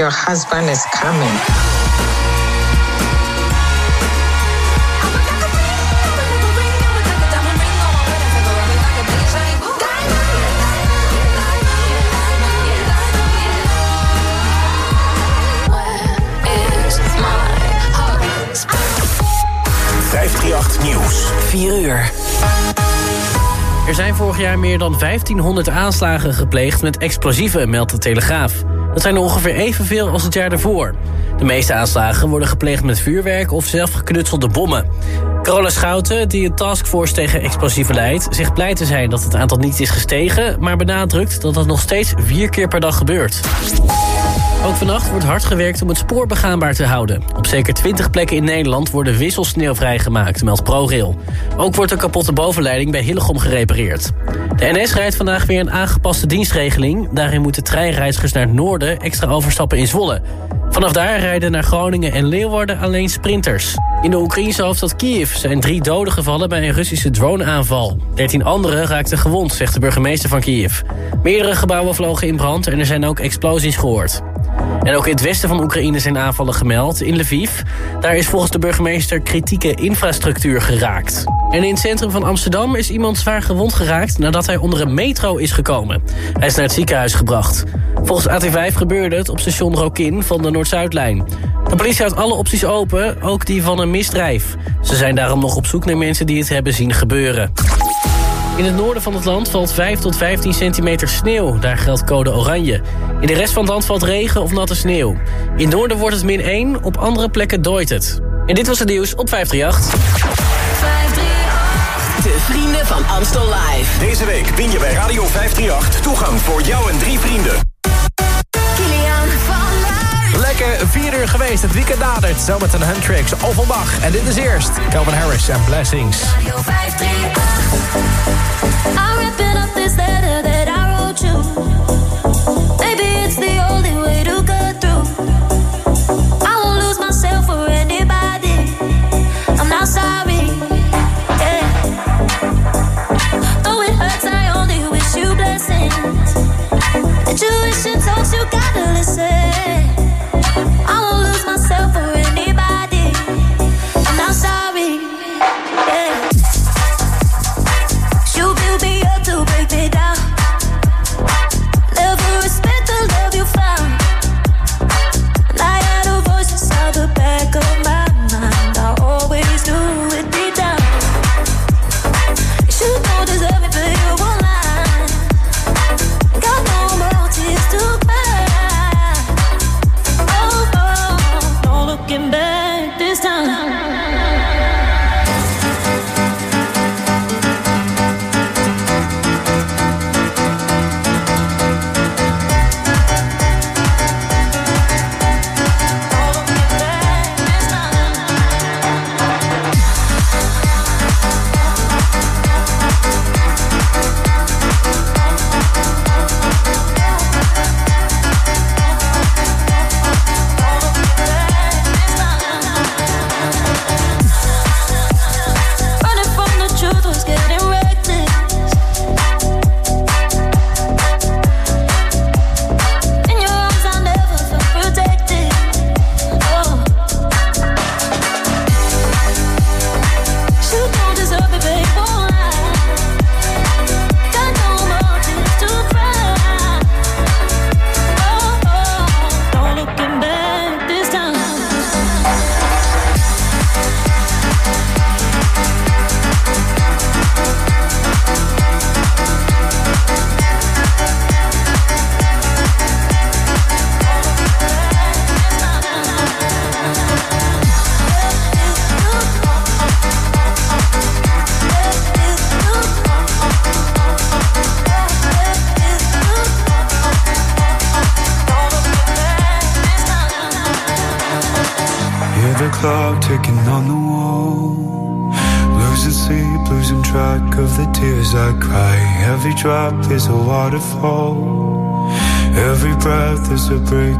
Your husband is coming. Nieuws. 4 uur. Er zijn vorig jaar meer dan 1500 aanslagen gepleegd met explosieven, meldt de Telegraaf. Dat zijn er ongeveer evenveel als het jaar daarvoor. De meeste aanslagen worden gepleegd met vuurwerk of zelfgeknutselde bommen. Carola Schouten, die een Taskforce tegen explosieven leidt... zegt blij te zijn dat het aantal niet is gestegen... maar benadrukt dat dat nog steeds vier keer per dag gebeurt. Ook vannacht wordt hard gewerkt om het spoor begaanbaar te houden. Op zeker 20 plekken in Nederland worden wisselsneeuw vrijgemaakt, meldt ProRail. Ook wordt een kapotte bovenleiding bij Hillegom gerepareerd. De NS rijdt vandaag weer een aangepaste dienstregeling. Daarin moeten treinreizigers naar het noorden extra overstappen in Zwolle. Vanaf daar rijden naar Groningen en Leeuwarden alleen sprinters. In de Oekraïnse hoofdstad Kiev zijn drie doden gevallen bij een Russische droneaanval. Dertien anderen raakten gewond, zegt de burgemeester van Kiev. Meerdere gebouwen vlogen in brand en er zijn ook explosies gehoord. En ook in het westen van Oekraïne zijn aanvallen gemeld, in Lviv. Daar is volgens de burgemeester kritieke infrastructuur geraakt. En in het centrum van Amsterdam is iemand zwaar gewond geraakt... nadat hij onder een metro is gekomen. Hij is naar het ziekenhuis gebracht. Volgens AT5 gebeurde het op station Rokin van de Noord-Zuidlijn. De politie houdt alle opties open, ook die van een misdrijf. Ze zijn daarom nog op zoek naar mensen die het hebben zien gebeuren. In het noorden van het land valt 5 tot 15 centimeter sneeuw. Daar geldt code oranje. In de rest van het land valt regen of natte sneeuw. In het noorden wordt het min 1, op andere plekken dooit het. En dit was het nieuws op 538. 538. De vrienden van Amstel Live. Deze week win je bij Radio 538 toegang voor jou en drie vrienden. Vier uur geweest, het weekend nadert. Zometeen Huntrix, Offenbach. En dit is eerst Calvin Harris en Blessings. Radio 538. I'm wrapping up this letter that I wrote you. Is a waterfall. Every breath is a break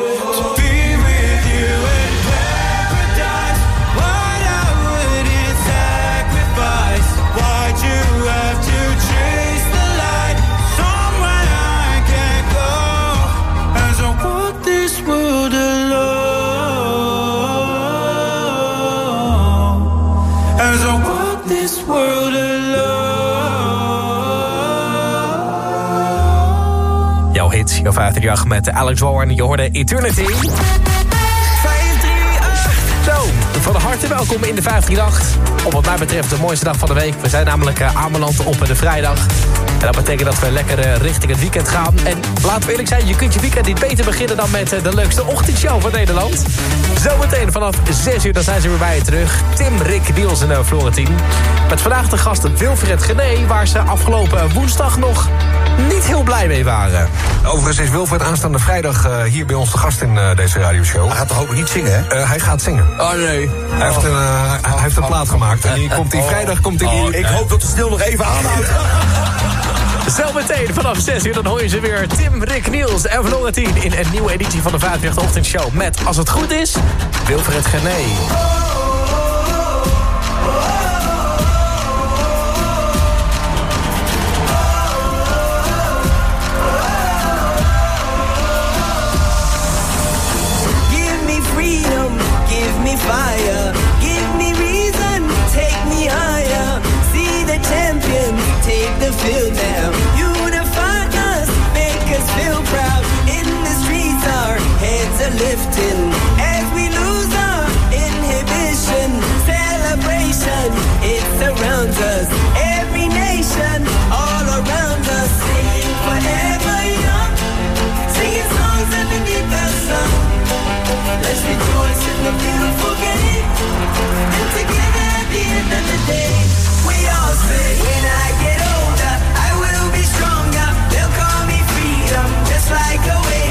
Jouw hits, jouw 538 met Alex Warren. Je hoorde Eternity. 538. Zo, van harte welkom in de 538. Op wat mij betreft de mooiste dag van de week. We zijn namelijk eh, aanbeland op de vrijdag. En dat betekent dat we lekker eh, richting het weekend gaan. En laten we eerlijk zijn, je kunt je weekend niet beter beginnen... dan met eh, de leukste ochtendshow van Nederland. Zometeen vanaf 6 uur, dan zijn ze weer bij je terug. Tim, Rick, Niels en uh, Florentien. Met vandaag de gast Wilfred Gené... waar ze afgelopen woensdag nog niet heel blij mee waren. Overigens is Wilfred aanstaande vrijdag eh, hier bij ons de gast in eh, deze radioshow. Hij gaat toch ook niet zingen, hè? Eh, hij gaat zingen. Oh nee. Hij heeft een, eh, hij heeft een plaat gemaakt. En die komt die vrijdag komt hij hier. Ik hoop dat de stil nog even aanhoudt. Zometeen vanaf 6 uur dan hoor je ze weer Tim, Rick, Niels en Florentien... in een nieuwe editie van de 538 Ochtendshow. Met, als het goed is, Wilfred Gené. Fire, And together at the end of the day, we all say, When I get like a waving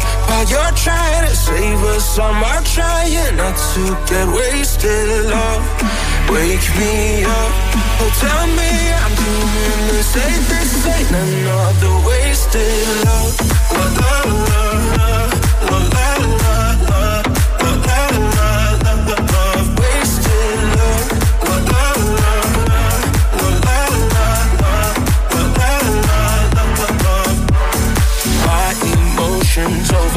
while you're trying to save us. I'm trying not to get wasted. Love, wake me up. Oh, tell me I'm doing the. This ain't another wasted love. La la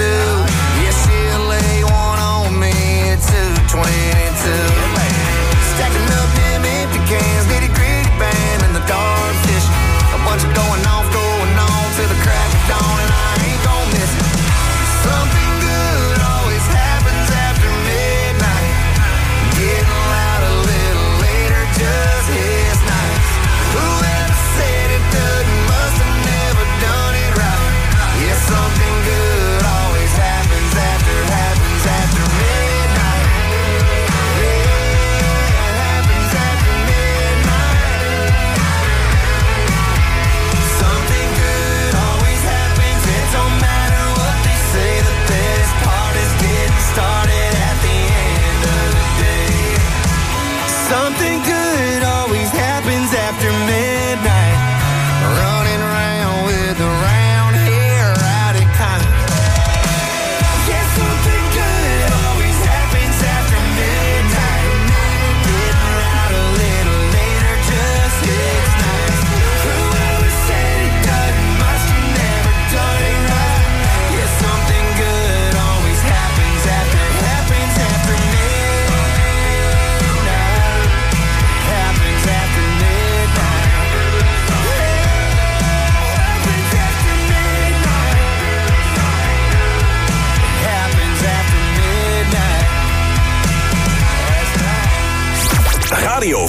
too.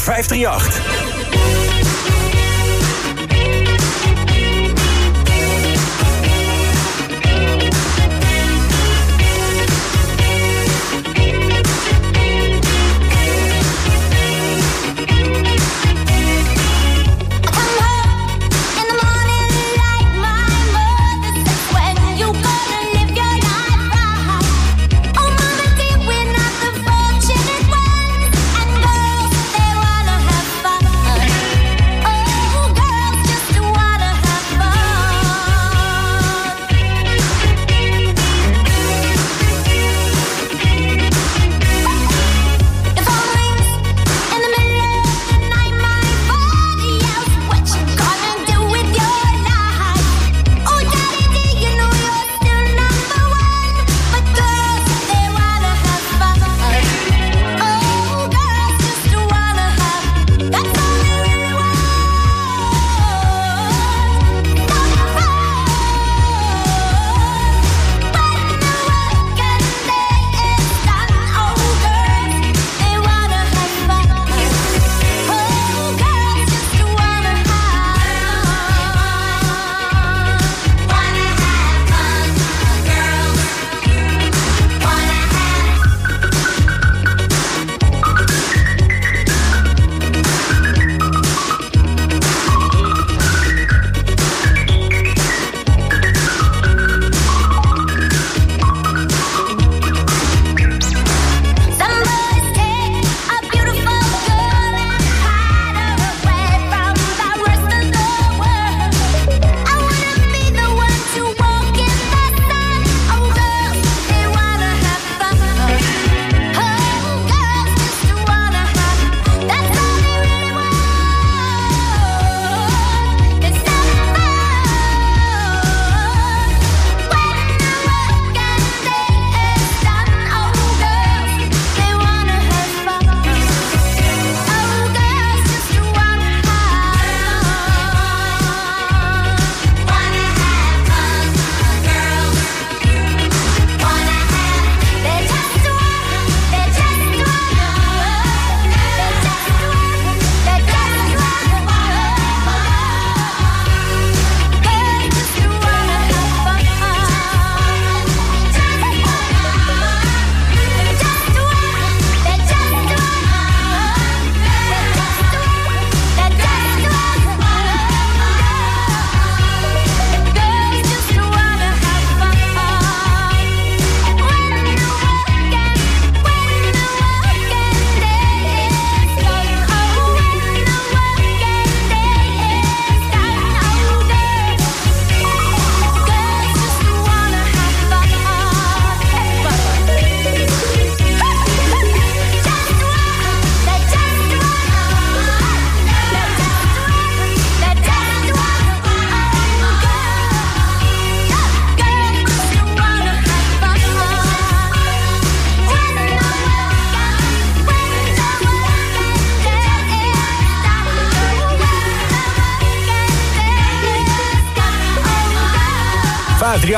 538.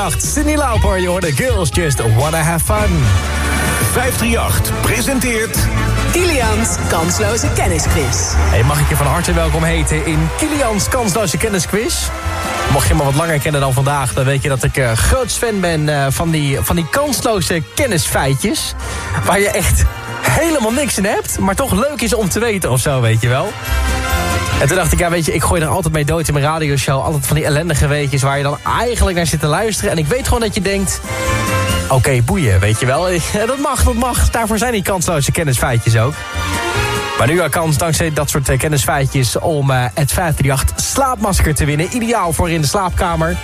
538. Cindy Lauper, je hoorde Girls Just Wanna Have Fun. 538 presenteert... Kilians kansloze kennisquiz. Hey, mag ik je van harte welkom heten in Kilians kansloze kennisquiz? Mocht je me wat langer kennen dan vandaag... dan weet je dat ik uh, groot fan ben uh, van, die, van die kansloze kennisfeitjes... waar je echt helemaal niks in hebt... maar toch leuk is om te weten of zo, weet je wel. En toen dacht ik, ja weet je, ik gooi er altijd mee dood in mijn radioshow. Altijd van die ellendige weetjes waar je dan eigenlijk naar zit te luisteren. En ik weet gewoon dat je denkt... Oké, boeien, weet je wel. Dat mag, dat mag. Daarvoor zijn die kansloze kennisfeitjes ook. Maar nu al kans dankzij dat soort kennisfeitjes... om uh, het 538 slaapmasker te winnen. Ideaal voor in de slaapkamer.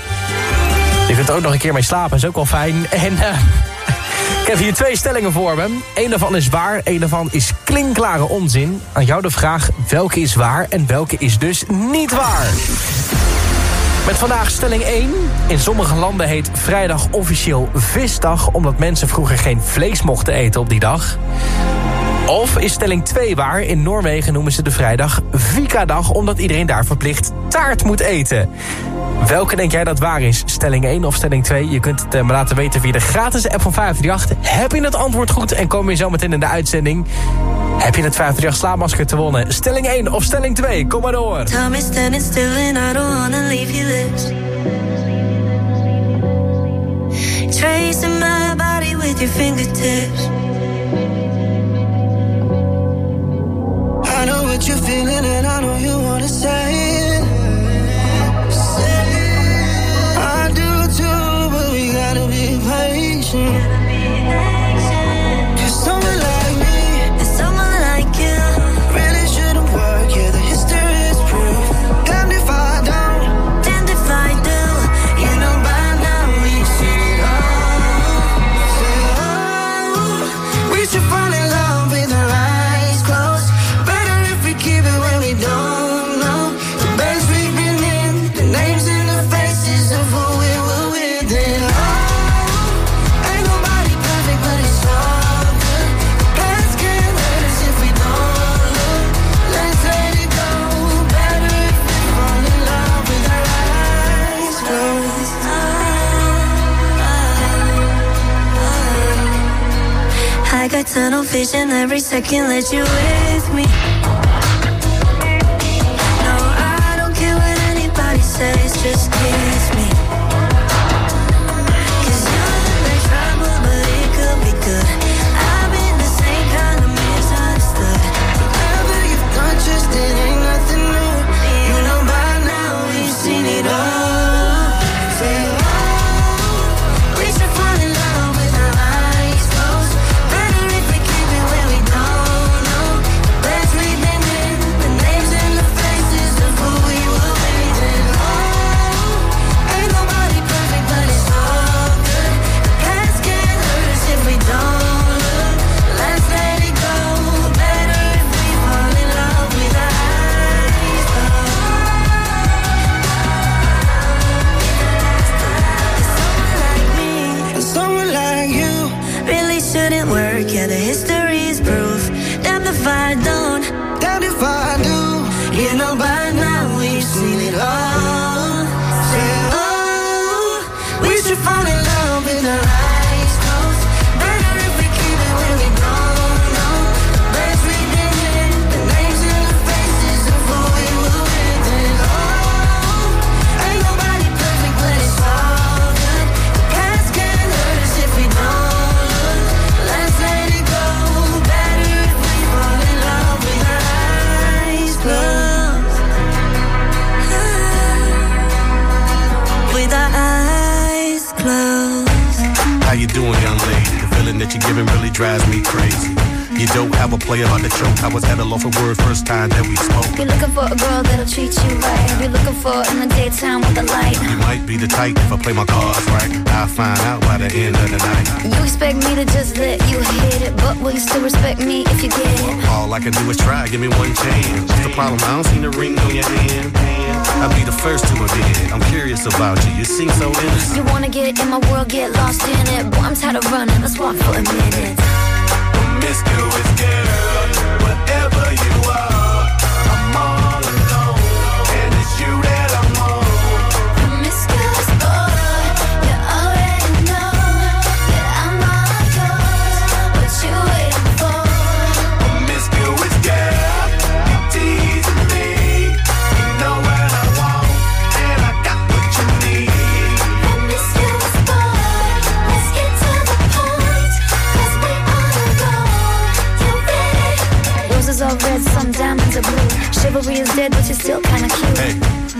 Je kunt er ook nog een keer mee slapen, is ook wel fijn. En... Ik heb hier twee stellingen voor me. Eén daarvan is waar, één daarvan is klinkklare onzin. Aan jou de vraag, welke is waar en welke is dus niet waar? Met vandaag stelling 1. In sommige landen heet vrijdag officieel visdag... omdat mensen vroeger geen vlees mochten eten op die dag. Of is stelling 2 waar? In Noorwegen noemen ze de vrijdag Vika-dag... omdat iedereen daar verplicht taart moet eten. Welke denk jij dat waar is? Stelling 1 of stelling 2? Je kunt het me laten weten via de gratis app van 538. Heb je het antwoord goed en kom je zo meteen in de uitzending... heb je het 538 slaapmasker te wonnen. Stelling 1 of stelling 2? Kom maar door. Time standing. Tracing my body with your fingertips. What you're feeling and I know you wanna say it. I do too, but we gotta be patient. Tunnel vision every second that you with me. No, I don't care what anybody says, just kiss problem? I don't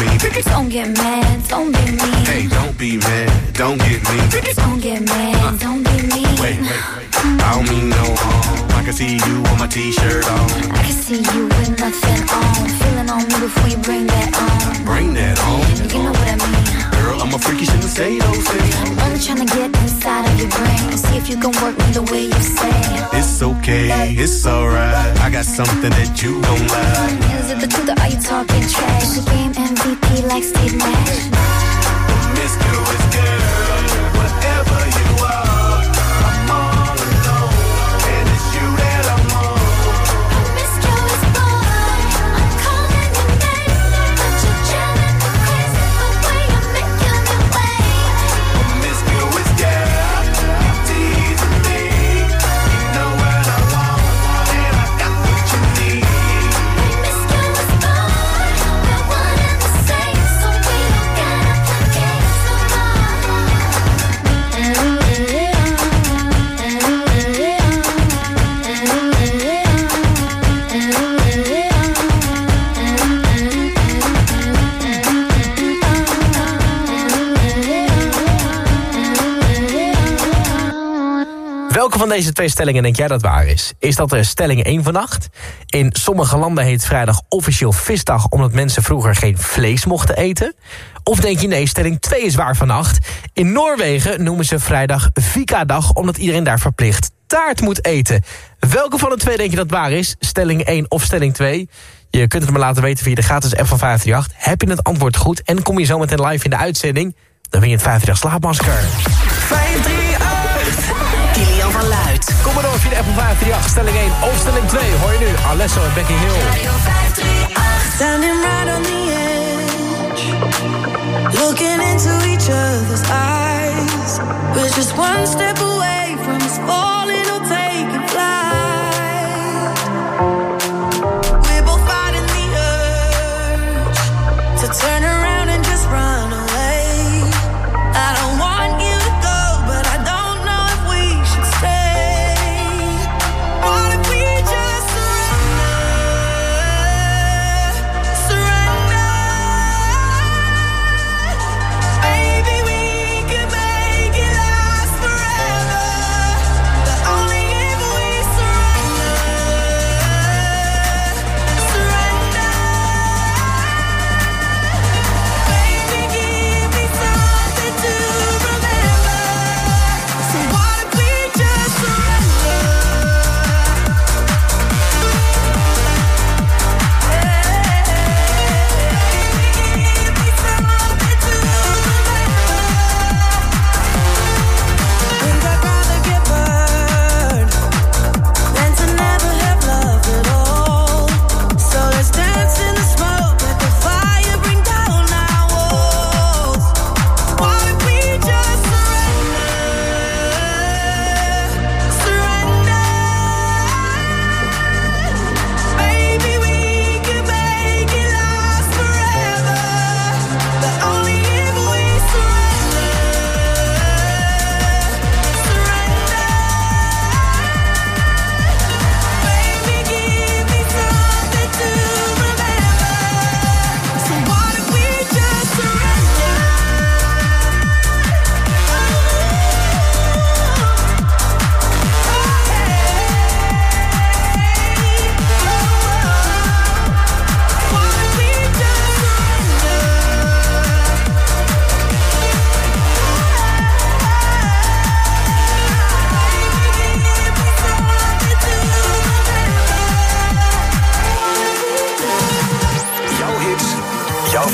Me. Don't get mad, don't be mean. Hey, don't be mad, don't get me. Don't get mad, don't be mean. Wait, wait, wait. I don't mean no harm. I can see you with my t-shirt on. I can see you with nothing on. Feeling on me before you bring that on. Bring that on. You know what I mean. Girl, I'm a freaky, shouldn't say those things. Only trying to get inside of your brain see if you can work me the way you say. It's okay, it's alright. I got something that you don't like. Is it the truth or are you talking trash? The game MVP like Steve Nash. Promiscuous girl, whatever you are, Welke van deze twee stellingen denk jij dat waar is? Is dat de stelling 1 vannacht? In sommige landen heet vrijdag officieel visdag... omdat mensen vroeger geen vlees mochten eten? Of denk je nee, stelling 2 is waar vannacht? In Noorwegen noemen ze vrijdag Vika-dag... omdat iedereen daar verplicht taart moet eten. Welke van de twee denk je dat waar is? Stelling 1 of stelling 2? Je kunt het me laten weten via de gratis app van 538. Heb je het antwoord goed en kom je zometeen live in de uitzending... dan win je het 538 slaapmasker. 538. De Apple 538, stelling 1 of stelling 2. Hoor je nu, Alesso en Becky Hill. Standing right on the edge, looking into each other's eyes. We're just one step away from falling or taking flight. We're both fighting the urge to turn around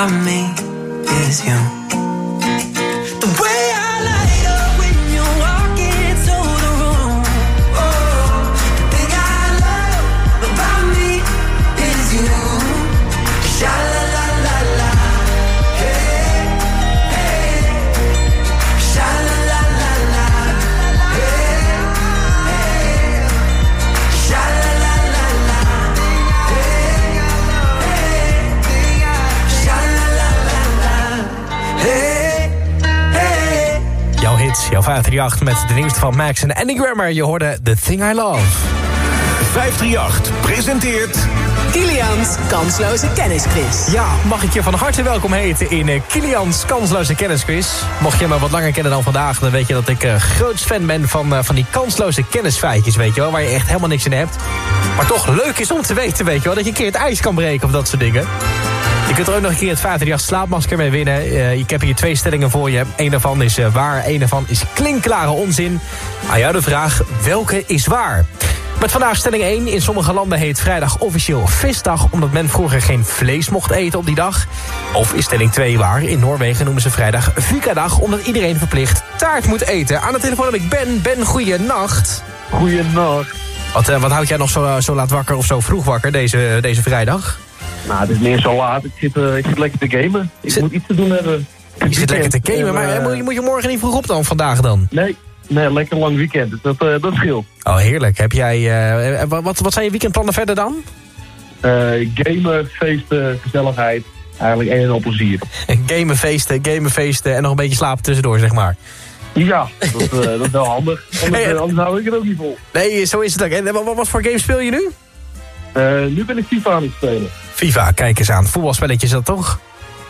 about me 538 met de nieuwste van Max en Andy Grammer. Je hoorde The Thing I Love. 538 presenteert... Kilian's kansloze kennisquiz. Ja, mag ik je van harte welkom heten in uh, Kilian's kansloze kennisquiz. Mocht je me wat langer kennen dan vandaag... dan weet je dat ik uh, groot fan ben van, uh, van die kansloze kennisfeitjes, weet je wel. Waar je echt helemaal niks in hebt. Maar toch leuk is om te weten, weet je wel. Dat je een keer het ijs kan breken of dat soort dingen. Je kunt er ook nog een keer het 538 slaapmasker mee winnen. Uh, ik heb hier twee stellingen voor je. Eén daarvan is uh, waar, één daarvan is klinkklare onzin. Aan jou de vraag, welke is waar? Met vandaag stelling 1. In sommige landen heet vrijdag officieel visdag... omdat men vroeger geen vlees mocht eten op die dag. Of is stelling 2 waar? In Noorwegen noemen ze vrijdag Vika-dag... omdat iedereen verplicht taart moet eten. Aan de telefoon heb ik Ben. Ben, goeienacht. Goeienacht. Wat, uh, wat houd jij nog zo, zo laat wakker of zo vroeg wakker deze, deze vrijdag? Nou, het is meer zo laat. Ik zit, uh, ik zit lekker te gamen. Ik zit... moet iets te doen hebben. Je zit lekker te gamen, maar uh, moet, je, moet je morgen niet vroeg op dan, vandaag dan? Nee, nee lekker lang weekend. Dus dat, uh, dat scheelt. Oh, heerlijk. Heb jij, wat, wat zijn je weekendplannen verder dan? gamen, feesten, gezelligheid. Eigenlijk een en al plezier. gamen, feesten, gamen, feesten en nog een beetje slapen tussendoor, zeg maar. Ja, dat, dat is wel handig. Anders, hey, anders hou ik het ook niet vol. Nee, zo is het ook. En wat, wat voor game speel je nu? Nu ben ik FIFA aan het spelen. FIFA, kijk eens aan. Voetbalspelletje is dat toch?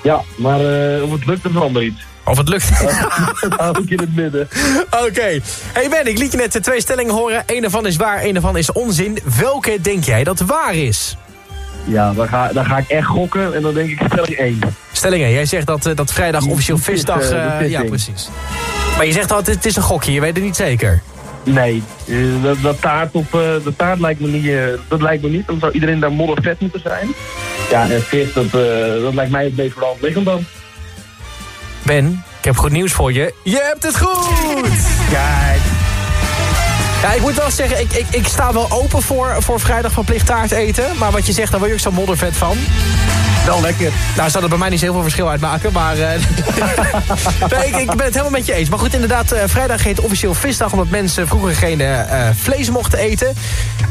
Ja, maar uh, of het lukt is ander iets. Of het lukt? dat hou ik in het midden. Oké. Okay. Hey Ben, ik liet je net twee stellingen horen. Eén ervan is waar, één ervan is onzin. Welke denk jij dat waar is? Ja, dan ga, dan ga ik echt gokken en dan denk ik stelling 1. Stelling 1. Jij zegt dat, uh, dat vrijdag officieel visdag... Uh, ja, precies. Maar je zegt altijd, het is een gokje, je weet het niet zeker. Nee, uh, dat, dat, taart op, uh, dat taart lijkt me niet, uh, dat lijkt me niet. Dan zou iedereen daar moddervet moeten zijn. Ja, en vis, dat, dat lijkt mij het meest voor de hand liggend dan. Ben, ik heb goed nieuws voor je. Je hebt het goed! Kijk. Ja, ik moet wel zeggen, ik, ik, ik sta wel open voor, voor vrijdag verplicht taart eten. Maar wat je zegt, daar word je ook zo'n moddervet van. Wel lekker. Nou, zou dat bij mij niet zo heel veel verschil uitmaken, maar... eh, nee, ik, ik ben het helemaal met je eens. Maar goed, inderdaad, eh, vrijdag heet officieel visdag... omdat mensen vroeger geen eh, vlees mochten eten.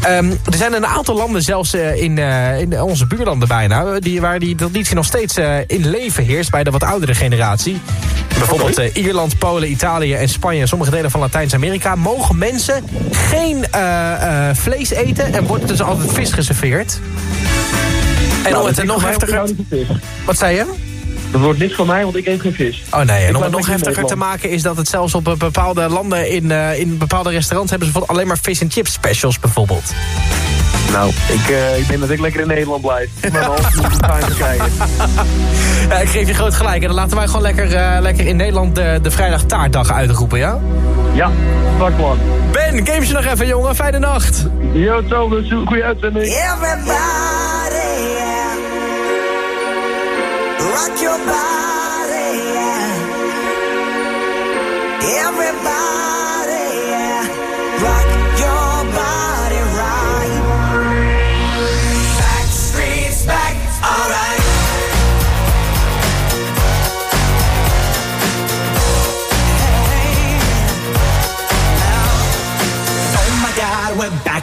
Ehm, er zijn een aantal landen, zelfs in, in onze buurlanden bijna... Die, waar die traditie nog steeds in leven heerst bij de wat oudere generatie. Bijvoorbeeld Ierland, Polen, Italië en Spanje... en sommige delen van Latijns-Amerika... mogen mensen geen eh, eh, vlees eten en wordt dus altijd vis geserveerd. En Nou, om het er nog voor heftiger... vis. Wat zei je? Dat wordt niks van mij, want ik eet geen vis. Oh nee, en om het nog heftiger te maken is dat het zelfs op eh, bepaalde landen in, in bepaalde restaurants hebben ze bijvoorbeeld alleen maar fish and chips specials bijvoorbeeld. Nou, ik, eh, ik denk dat ik lekker in Nederland blijf. Ik ben al fijn te krijgen. Ja, ik geef je groot gelijk en dan laten wij gewoon lekker, eh, lekker in Nederland de, de vrijdag taartdag uitroepen, ja? Ja, pak man. Ben, games je nog even jongen, fijne nacht. Yo, hetzelfde. Goeie uitzending. Everybody, yeah. Rock your body,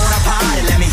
wanna party, let me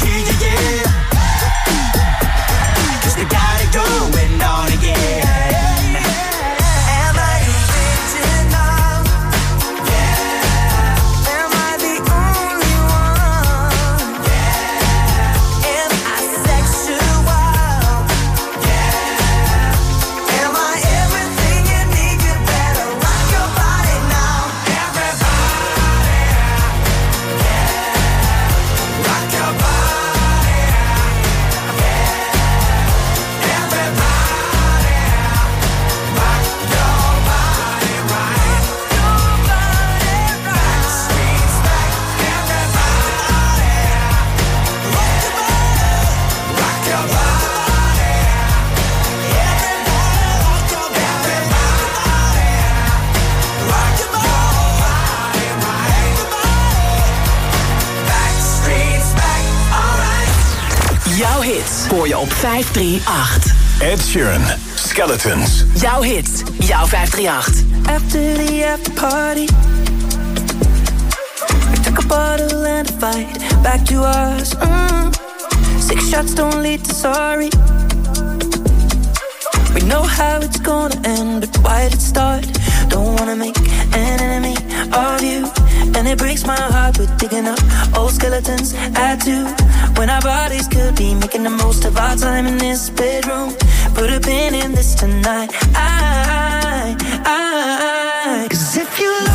Sheeran, Skeletons. Jouw hits, jouw 538. After the after party, we took a bottle and a fight back to us. Mm. Six shots don't lead to sorry. We know how it's gonna end, but why did it start? Don't wanna make an enemy of you. And it breaks my heart we're digging up old skeletons. Add to when our bodies could be making the most of our time in this bedroom. Put a pin in this tonight. I, I, cause if you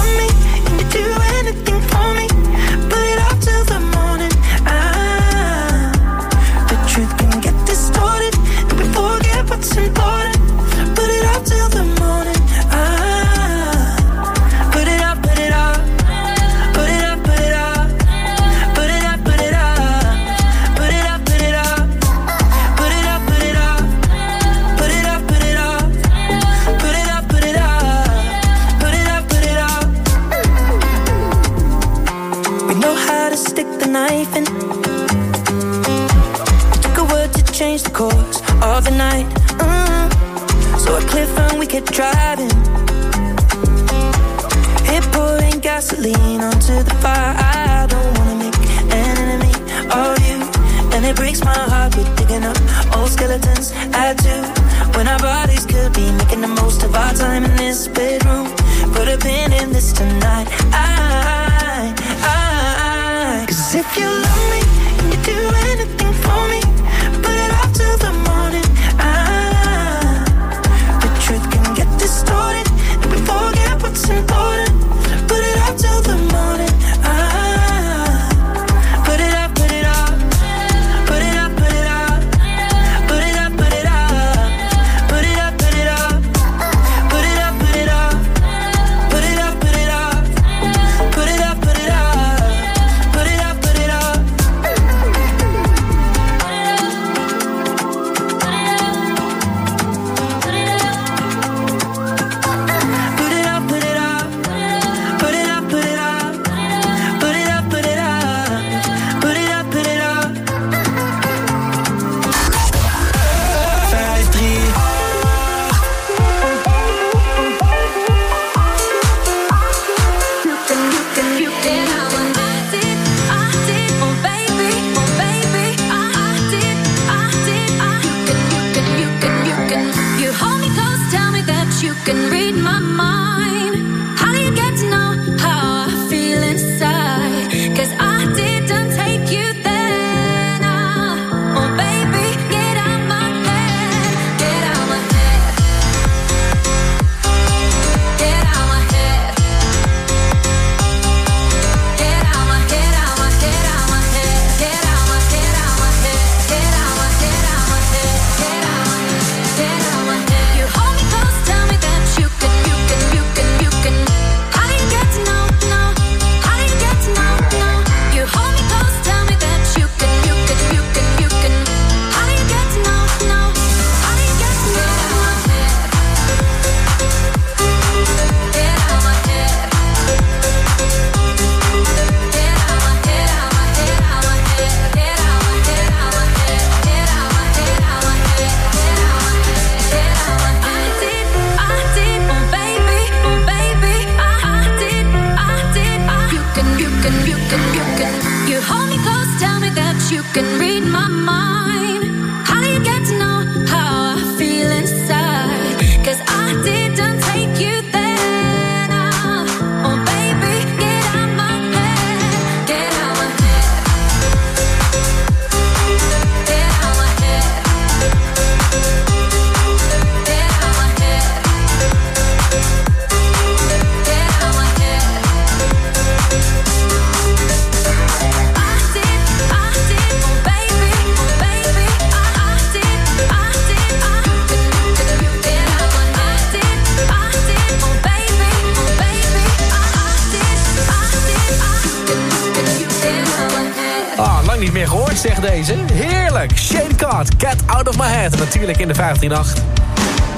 Je gehoord, zegt deze. Heerlijk! Shane Card, Get Out of My Head. Natuurlijk in de 538.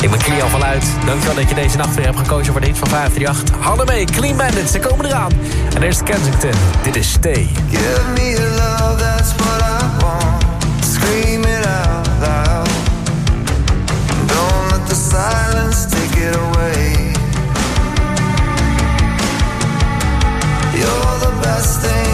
Ik ben Cleo van Luid. Dankjewel dat je deze nacht weer hebt gekozen voor de hit van 538. Hallo mee, Clean Bandits, ze komen eraan. En eerst Kensington, dit is Stay. Give me love, that's what I want. Scream it out loud. Don't let the silence take it away. You're the best thing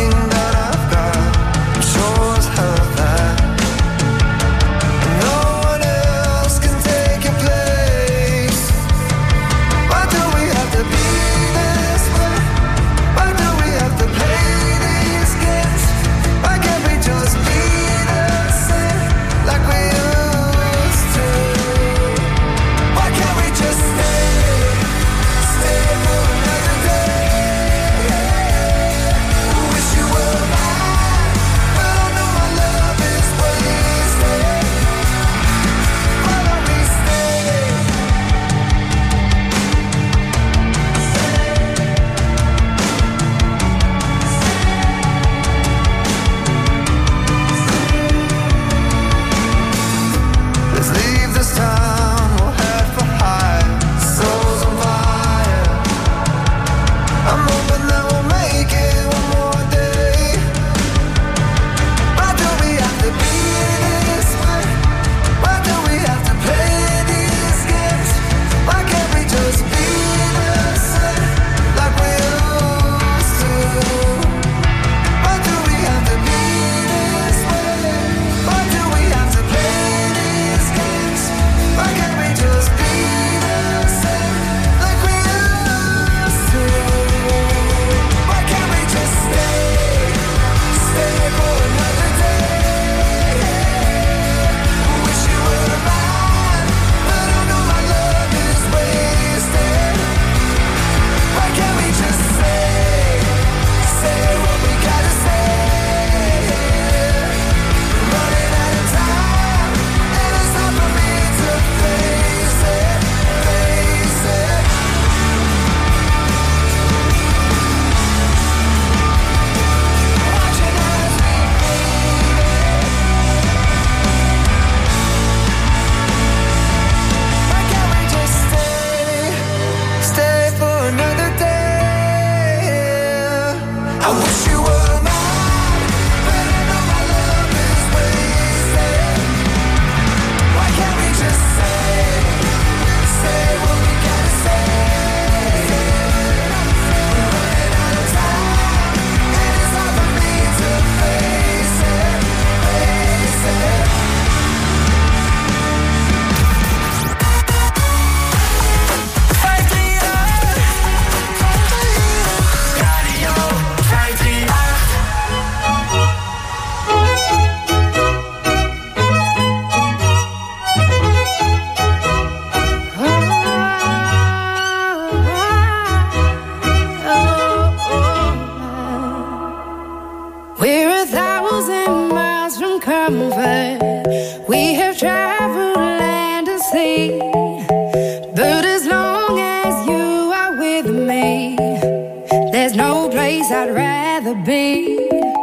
be.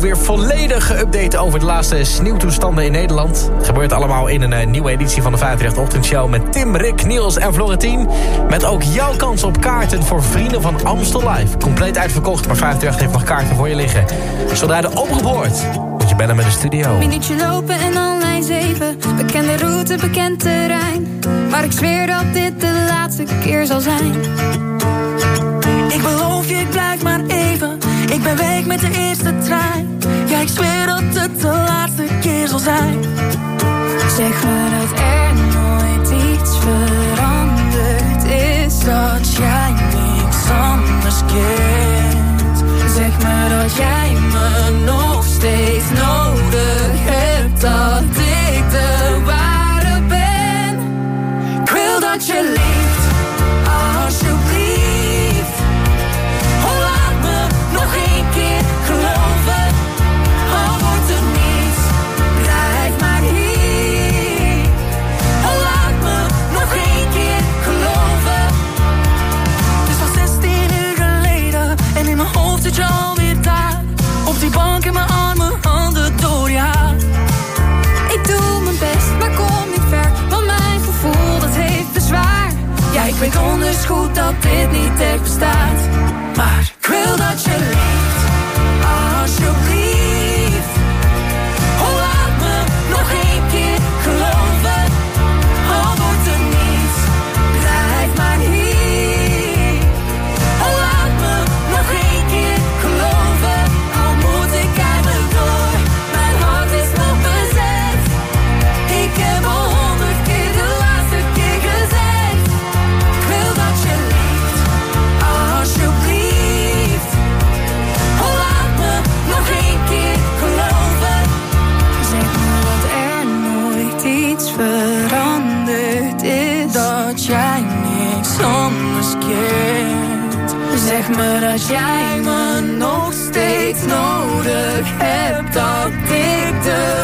weer volledig geüpdate over de laatste sneeuwtoestanden in Nederland. Het gebeurt allemaal in een eh, nieuwe editie van de 538 Ochtendshow... met Tim, Rick, Niels en Florentien. Met ook jouw kans op kaarten voor Vrienden van Amstel Live. Compleet uitverkocht, maar 538 heeft nog kaarten voor je liggen. Zodra de oproep hoort, moet je bellen met de studio. Minuutje lopen en dan zeven, Bekende route, bekend terrein. Maar ik zweer dat dit de laatste keer zal zijn. Ik beloof je, ik blijf maar even. Ik ben weg met de eerste trein. Ik zweer dat het de laatste keer zal zijn. Zeg maar dat er nooit iets veranderd is. Dat jij niks anders kent. Zeg maar dat jij me nog steeds nodig hebt. goed dat dit niet echt bestaat. Jij me nog steeds nodig hebt. Dat ik de